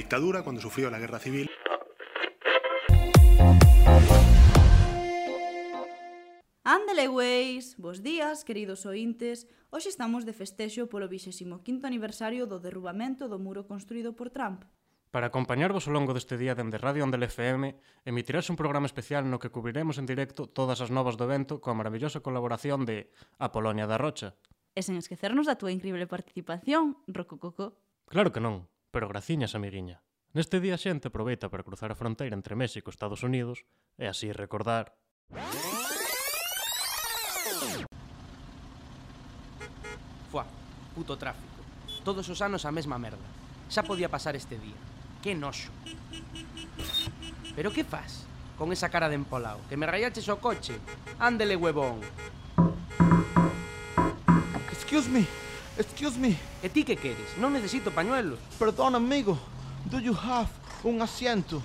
dictadura, cuando sufrió la guerra civil. Ándale, weis! Bos días, queridos ointes. Hoxe estamos de festexo polo 25º aniversario do derrubamento do muro construído por Trump. Para acompañarvos ao longo deste día dende Radio Andel FM, emitirás un programa especial no que cubriremos en directo todas as novas do evento coa maravillosa colaboración de A Polonia da Rocha. E sen esquecernos da túa increíble participación, Rocococo. Claro que non. Pero graciñas, amiguiña. Neste día a xente aproveita para cruzar a fronteira entre México e Estados Unidos e así recordar... Fuá, puto tráfico. Todos os anos a mesma merda. Xa podía pasar este día. Que noxo. Pero que faz? Con esa cara de empolao, que me rayaches o coche. Ándele, huevón. Excuse me. Excuse me. E ti que queres? Non necesito pañuelos. Perdón, amigo. Do you have un asiento?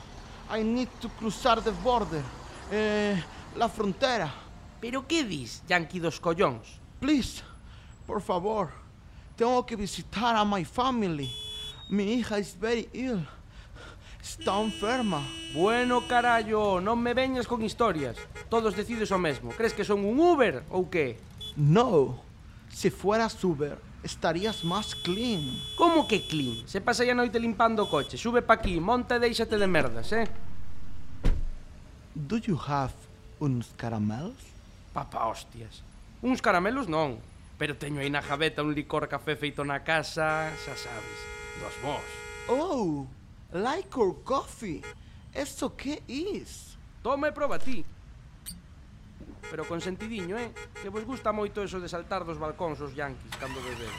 I need to cruzar the border. Eh, la frontera. Pero que dis, yanqui dos collóns? Please, por favor. Tengo que visitar a my family. Mi hija is very ill. Está enferma. Bueno, carallo, non me veñas con historias. Todos decides o mesmo. Crees que son un Uber ou que? No. Si fueras Uber, estarías más clean. Como que clean? Se pasa a noite limpando o coche, sube pa aquí, monta e déixate de merdas, eh? Do you have uns caramelos? Papa hostias. Uns caramelos non, pero teño aí na jabeta un licor café feito na casa, xa sabes, dos vos. Oh, licor coffee. Eso que is? Toma e proba ti pero con sentidiño, eh? Que vos gusta moito eso de saltar dos balcóns os yanquis cando bebes.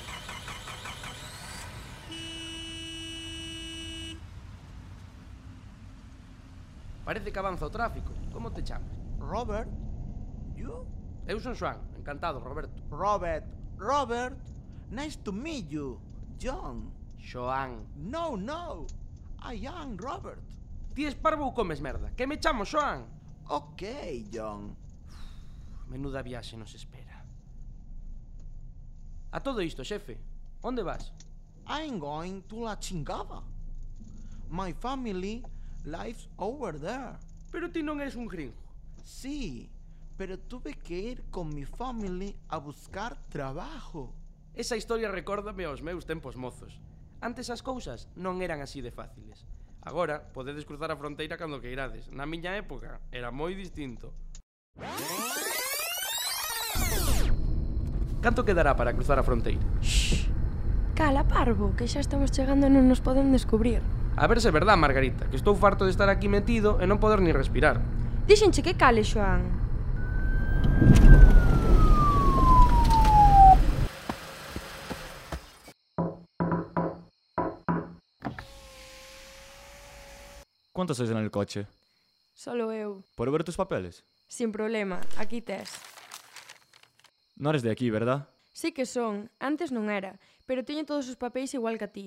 Parece que avanza o tráfico. Como te chamas? Robert. You? Eu son Joan. Encantado, Roberto. Robert. Robert. Nice to meet you. John. Joan. No, no. I am Robert. Ti es parvo ou comes merda? Que me chamo Joan? Ok, John menuda viaxe nos espera. A todo isto, xefe, onde vas? I'm going to La Chingada. My family lives over there. Pero ti non eres un gringo. Sí, pero tuve que ir con mi family a buscar trabajo. Esa historia recórdame aos meus tempos mozos. Antes as cousas non eran así de fáciles. Agora podedes cruzar a fronteira cando queirades. Na miña época era moi distinto. Canto quedará para cruzar a fronteira? Cala, parvo, que xa estamos chegando e non nos poden descubrir. A ver se é verdad, Margarita, que estou farto de estar aquí metido e non poder ni respirar. Dixenche que cale, Xoan. Quantos sois en el coche? Solo eu. Por ver tus papeles? Sin problema, aquí tes. Non eres de aquí, verdad? Sí que son. Antes non era. Pero teño todos os papéis igual que a ti.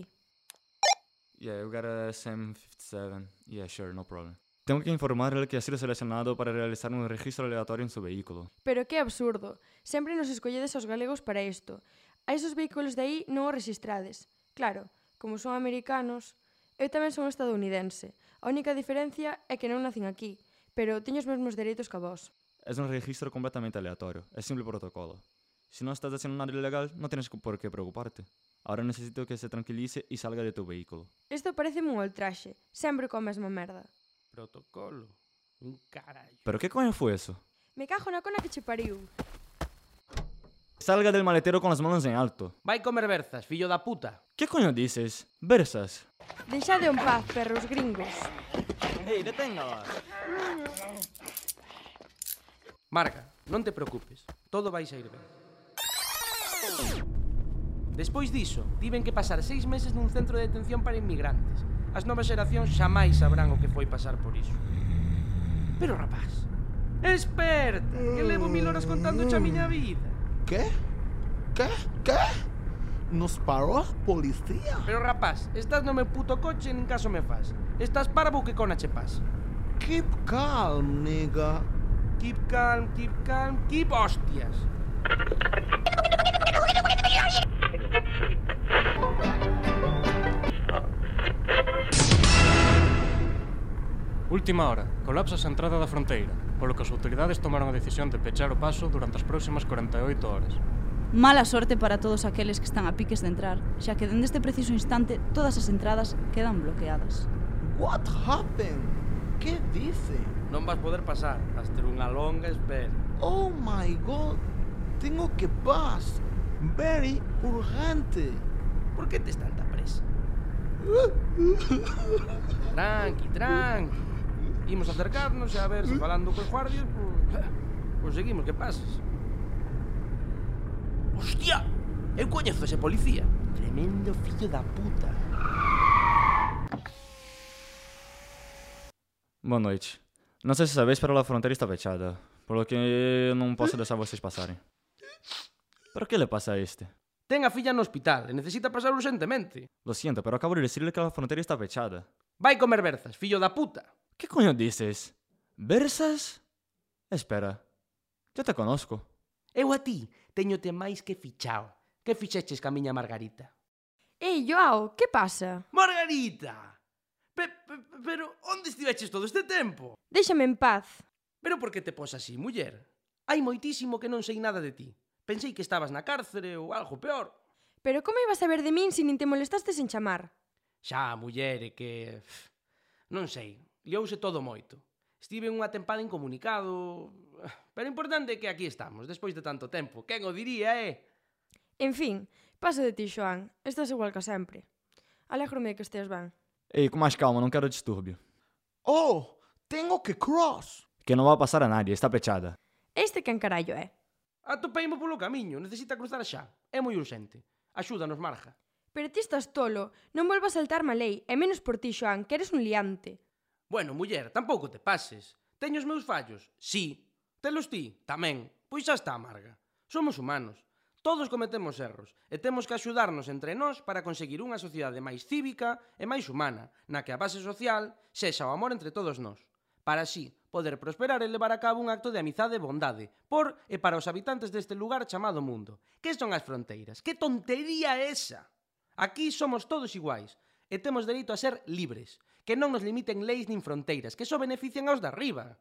Yeah, you got a SM57. Yeah, sure, no problem. Tengo que informarle que ha sido seleccionado para realizar un registro aleatorio en su vehículo. Pero qué absurdo. Sempre nos escolledes aos galegos para isto. A esos vehículos de aí non os registrades. Claro, como son americanos... Eu tamén son estadounidense. A única diferencia é que non nacen aquí, pero teño os mesmos dereitos que a vos. Es un registro completamente aleatorio. Es simple protocolo. Si no estás haciendo nada ilegal, no tienes por qué preocuparte. Ahora necesito que se tranquilice y salga de tu vehículo. Isto parece un ultraxe, sempre coa mesma merda. Protocolo. Un carallo. ¿Pero qué coño fue eso? Me cajo na cona que che pariu. Salga del maletero con las manos en alto. Vai comer berzas, fillo da puta. ¿Qué coño dices? Versas. Deixade en paz, perros gringos. ¡Hey, deténgala! Marga, non te preocupes, todo vai sair ben. Despois diso, tiven que pasar seis meses nun centro de detención para inmigrantes. As novas xeracións xamais sabrán o que foi pasar por iso. Pero rapaz, esperta, que levo mil horas contando a miña vida. Que? Que? Que? Nos parou a policía? Pero rapaz, estás no meu puto coche e nin caso me faz. Estás parvo que cona che pasa. Keep calm, nigga. Keep calm, keep calm, keep hostias. Última hora. Colapsa a entrada da fronteira, polo que as autoridades tomaron a decisión de pechar o paso durante as próximas 48 horas. Mala sorte para todos aqueles que están a piques de entrar, xa que dende este preciso instante todas as entradas quedan bloqueadas. What happened? Que dice? Non vas poder pasar, vas ter unha longa espera. Oh my god. Tengo que paz. Very urgente. Por que tes tanta presa? Tranqui, tranqui. Imos acercarnos e a ver se falando cos guardias, pois, conseguimos que pases. Hostia! Eu coñezo ese policía. Tremendo fillo da puta. Boa noite. Não sei se sabes, pero a fronteira está fechada. Por que não posso deixar vocês passarem. Pero que le pasa a este? Ten a filla no hospital e necesita pasar urgentemente. Lo siento, pero acabo de decirle que a fronteira está fechada. Vai comer berzas, fillo da puta. Que coño dices? Berzas? Espera. Eu te conozco. Eu a ti teñote máis que fichao. Que fixeches ca miña Margarita? Ei, Joao, que pasa? Margarita! Pe, pe, pero onde estiveches todo este tempo? Déxame en paz. Pero por que te pos así, muller? Hai moitísimo que non sei nada de ti. Pensei que estabas na cárcere ou algo peor. Pero como ibas a ver de min se nin te molestastes en chamar? Xa, muller, é que... Non sei, liouse todo moito. Estive unha tempada incomunicado... Pero o importante é que aquí estamos, despois de tanto tempo. Quen o diría, eh? En fin, paso de ti, Xoán. Estás igual que sempre. Alégrome de que esteas ben. Ei, com mais calma, não quero distúrbio. Oh, tenho que cross. Que não vai passar a nadie, está pechada. Este quen carallo é? Atopeimo polo camiño, necesita cruzar xa. É moi urxente. Axúdanos, Marja. Pero ti estás tolo, non volvas a saltar má lei, e menos por ti, Joan, que eres un liante. Bueno, muller, tampouco te pases. Teño os meus fallos, sí. Telos ti, tamén. Pois xa está, Marga. Somos humanos. Todos cometemos erros e temos que axudarnos entre nós para conseguir unha sociedade máis cívica e máis humana, na que a base social sexa o amor entre todos nós. Para así poder prosperar e levar a cabo un acto de amizade e bondade por e para os habitantes deste lugar chamado mundo. Que son as fronteiras? Que tontería é esa? Aquí somos todos iguais e temos dereito a ser libres, que non nos limiten leis nin fronteiras, que só benefician aos de arriba.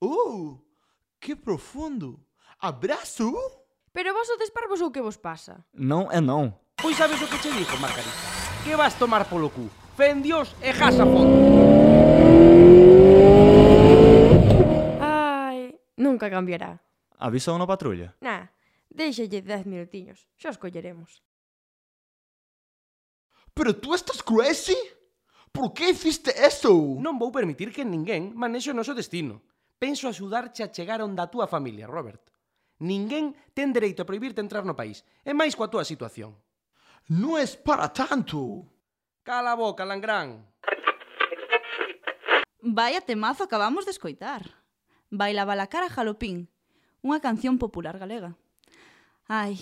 Uh, que profundo. Abrazo! Pero vos sodes parvos ou que vos pasa? Non é non. Pois sabes o que che dixo, Margarita? Que vas tomar polo cu? Fendios e jasafón. Ai, nunca cambiará. Avisa unha patrulla? Nah, deixalle 10 minutiños, xa os colleremos. Pero tú estás crazy? Por que hiciste eso? Non vou permitir que ninguén manexe o noso destino. Penso axudarche a chegar onde a túa familia, Robert. Ninguén ten dereito a prohibirte entrar no país, e máis coa túa situación. Non es para tanto. Cala a boca, Langrán. Vaya temazo acabamos de escoitar. Bailaba la cara Jalopín, unha canción popular galega. Ai,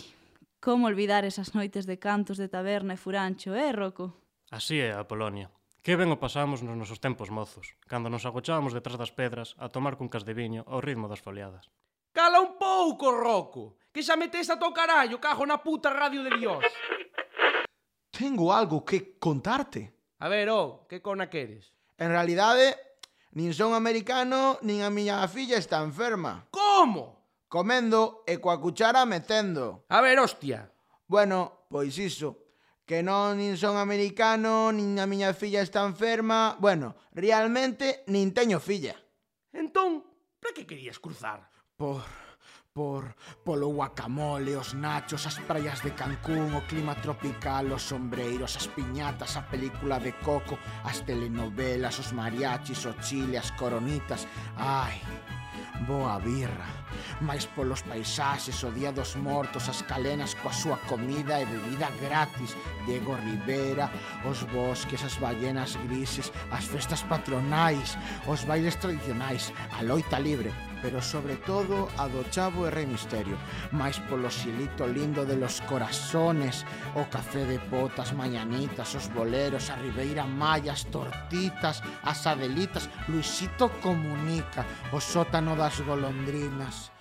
como olvidar esas noites de cantos de taberna e furancho, eh, Rocco? Así é a Polonia. Que ben o pasamos nos nosos tempos mozos, cando nos agochábamos detrás das pedras a tomar cuncas de viño ao ritmo das foliadas. Cala un pouco, Rocco, que xa metes a to carallo, cajo na puta radio de Dios. Tengo algo que contarte. A ver, oh, que cona queres? En realidade, nin son americano, nin a miña filla está enferma. Como? Comendo e coa cuchara metendo. A ver, hostia. Bueno, pois iso. Que non nin son americano, nin a miña filla está enferma... Bueno, realmente nin teño filla. Entón, para que querías cruzar? Por por polo guacamole, os nachos, as praias de Cancún, o clima tropical, os sombreiros, as piñatas, a película de Coco, as telenovelas, os mariachis, o chile, as coronitas. Ai, boa birra. Mais polos paisaxes, o Día dos Mortos, as calenas coa súa comida e bebida gratis, Diego Rivera, os bosques, as ballenas grises, as festas patronais, os bailes tradicionais, a loita libre, pero sobre todo a do Chavo e Misterio, máis polo xilito lindo de los corazones, o café de potas, mañanitas, os boleros, a Ribeira tortitas, as adelitas, Luisito comunica, o sótano das golondrinas.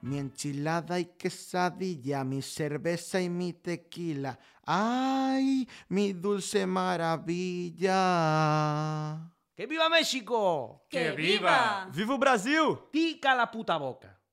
Mi enchilada y quesadilla, mi cerveza y mi tequila. ¡Ay, mi dulce maravilla! Que viva México! Que viva! Viva o Brasil! Ti cala a puta boca.